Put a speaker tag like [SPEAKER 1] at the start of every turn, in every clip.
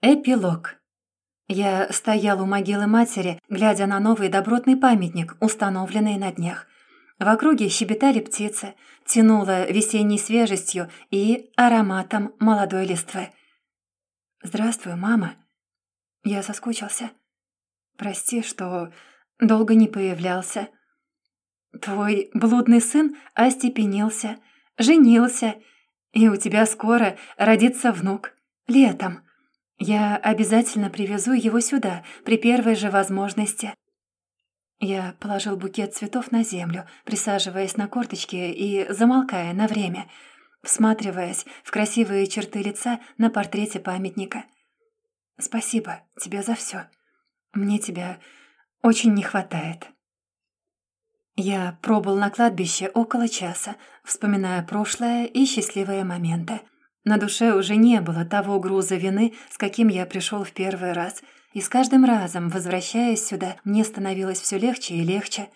[SPEAKER 1] Эпилог. Я стоял у могилы матери, глядя на новый добротный памятник, установленный на днях. В округе щебетали птицы, тянуло весенней свежестью и ароматом молодой листвы. «Здравствуй, мама». Я соскучился. «Прости, что долго не появлялся. Твой блудный сын остепенился, женился, и у тебя скоро родится внук. Летом». Я обязательно привезу его сюда при первой же возможности». Я положил букет цветов на землю, присаживаясь на корточки и замолкая на время, всматриваясь в красивые черты лица на портрете памятника. «Спасибо тебе за все. Мне тебя очень не хватает». Я пробыл на кладбище около часа, вспоминая прошлое и счастливые моменты. На душе уже не было того груза вины, с каким я пришел в первый раз. И с каждым разом, возвращаясь сюда, мне становилось все легче и легче.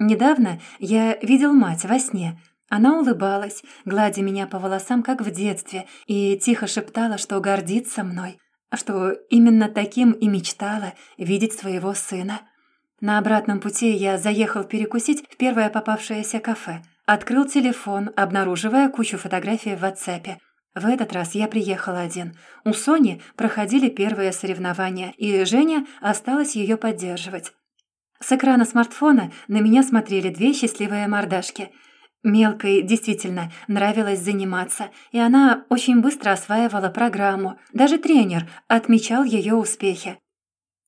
[SPEAKER 1] Недавно я видел мать во сне. Она улыбалась, гладя меня по волосам, как в детстве, и тихо шептала, что гордится мной, что именно таким и мечтала видеть своего сына. На обратном пути я заехал перекусить в первое попавшееся кафе. Открыл телефон, обнаруживая кучу фотографий в WhatsApp. В этот раз я приехал один. У Сони проходили первые соревнования, и Женя осталась ее поддерживать. С экрана смартфона на меня смотрели две счастливые мордашки. Мелкой действительно нравилось заниматься, и она очень быстро осваивала программу. Даже тренер отмечал ее успехи.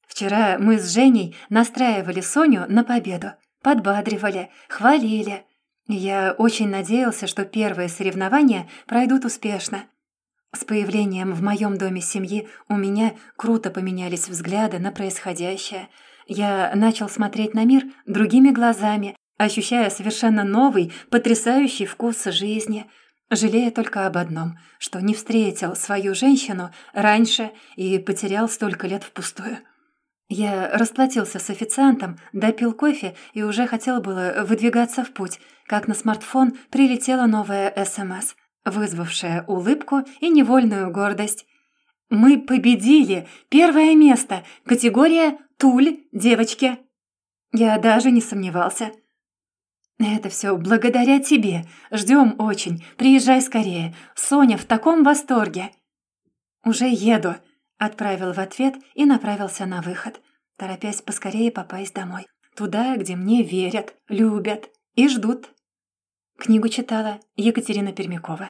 [SPEAKER 1] Вчера мы с Женей настраивали Соню на победу, подбадривали, хвалили. Я очень надеялся, что первые соревнования пройдут успешно. С появлением в моем доме семьи у меня круто поменялись взгляды на происходящее. Я начал смотреть на мир другими глазами, ощущая совершенно новый, потрясающий вкус жизни, жалея только об одном, что не встретил свою женщину раньше и потерял столько лет впустую. Я расплатился с официантом, допил кофе и уже хотел было выдвигаться в путь, как на смартфон прилетела новая СМС, вызвавшая улыбку и невольную гордость. «Мы победили! Первое место! Категория «Туль, девочки!» Я даже не сомневался. «Это все благодаря тебе. Ждем очень. Приезжай скорее. Соня в таком восторге!» «Уже еду», Отправил в ответ и направился на выход, торопясь поскорее попасть домой. Туда, где мне верят, любят и ждут. Книгу читала Екатерина Пермякова.